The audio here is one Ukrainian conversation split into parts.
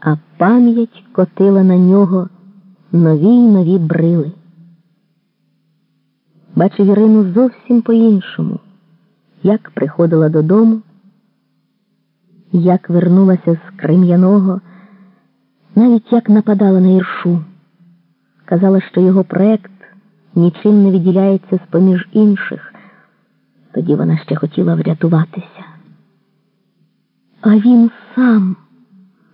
а пам'ять котила на нього нові й нові брили. Бачив Ірину зовсім по-іншому, як приходила додому, як вернулася з Крем'яного, навіть як нападала на Іршу. Казала, що його проект нічим не відділяється з поміж інших. Тоді вона ще хотіла врятуватися. А він сам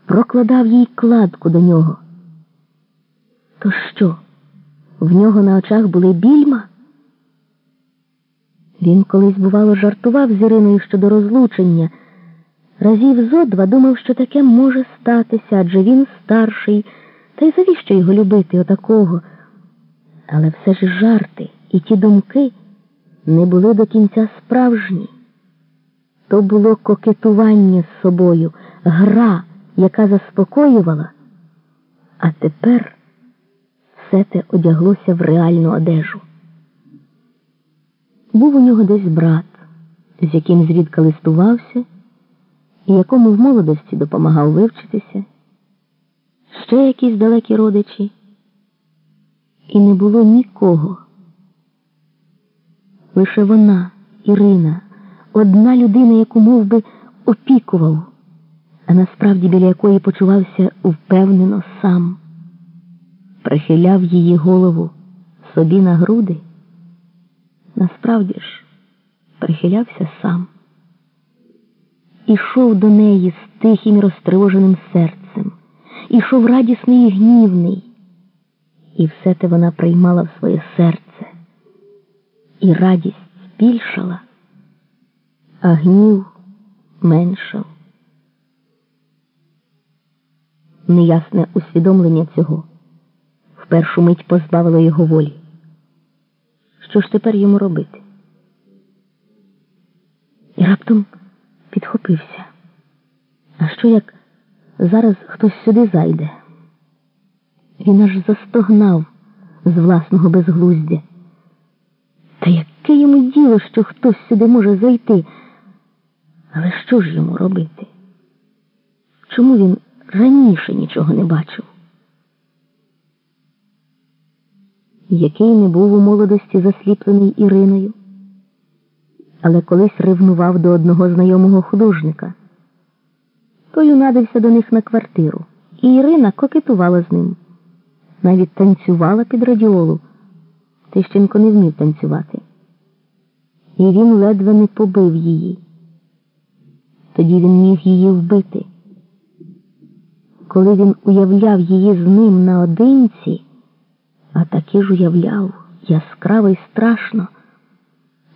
прокладав їй кладку до нього. То що, в нього на очах були більма? Він колись, бувало, жартував з Іриною щодо розлучення. Разів зо два думав, що таке може статися, адже він старший, та й завіщо його любити отакого. Але все ж жарти і ті думки не були до кінця справжні. То було кокетування з собою, гра, яка заспокоювала, а тепер все те одяглося в реальну одежу. Був у нього десь брат, з яким зрідка листувався, і якому в молодості допомагав вивчитися, ще якісь далекі родичі, і не було нікого. Лише вона, Ірина, одна людина, яку мов би, опікував, а насправді біля якої почувався впевнено сам, прихиляв її голову собі на груди. Насправді ж, прихилявся сам. Ішов до неї з тихим і розтривоженим серцем, ішов радісний і гнівний, і все те вона приймала в своє серце, і радість збільшала, а гнів меншав. Неясне усвідомлення цього в першу мить позбавило його волі. Що ж тепер йому робити? І раптом підхопився. А що як зараз хтось сюди зайде? Він аж застогнав з власного безглуздя. Та яке йому діло, що хтось сюди може зайти? Але що ж йому робити? Чому він раніше нічого не бачив? Який не був у молодості засліплений Іриною, але колись ревнував до одного знайомого художника. Той унадився до них на квартиру, і Ірина кокетувала з ним, навіть танцювала під радіолу. Тищенко не вмів танцювати. І він ледве не побив її. Тоді він міг її вбити. Коли він уявляв її з ним наодинці, а таки ж уявляв яскраво й страшно,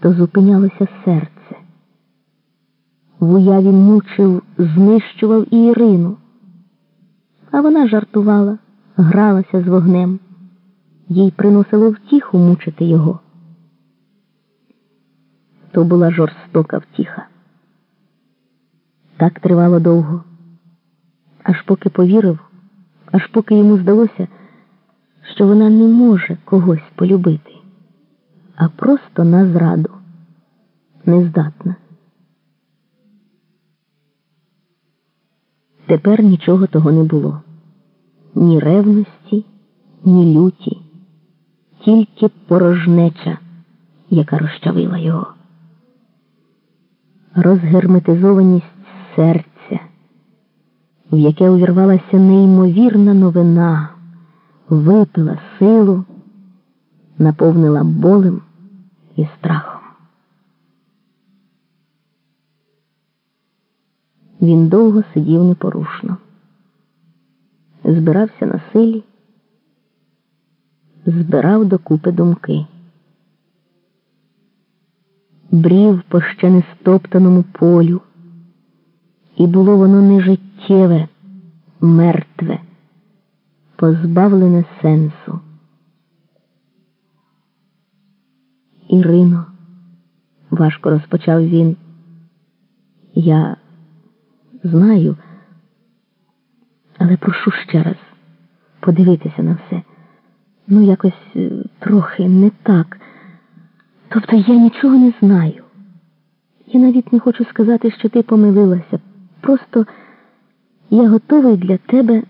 то зупинялося серце. В уяві мучив, знищував і Ірину, а вона жартувала, гралася з вогнем, їй приносило втіху мучити його. То була жорстока втіха. Так тривало довго, аж поки повірив, аж поки йому здалося що вона не може когось полюбити, а просто на зраду нездатна. Тепер нічого того не було ні ревності, ні люті, тільки порожнеча, яка розчавила його. Розгерметизованість серця, в яке увірвалася неймовірна новина випила силу, наповнила болем і страхом. Він довго сидів непорушно, збирався на силі, збирав докупи думки, брів по ще не стоптаному полю, і було воно нежиттєве, мертве позбавлене сенсу. Ірино, важко розпочав він. Я знаю, але прошу ще раз подивитися на все. Ну, якось е, трохи не так. Тобто я нічого не знаю. Я навіть не хочу сказати, що ти помилилася. Просто Я готовий для тебе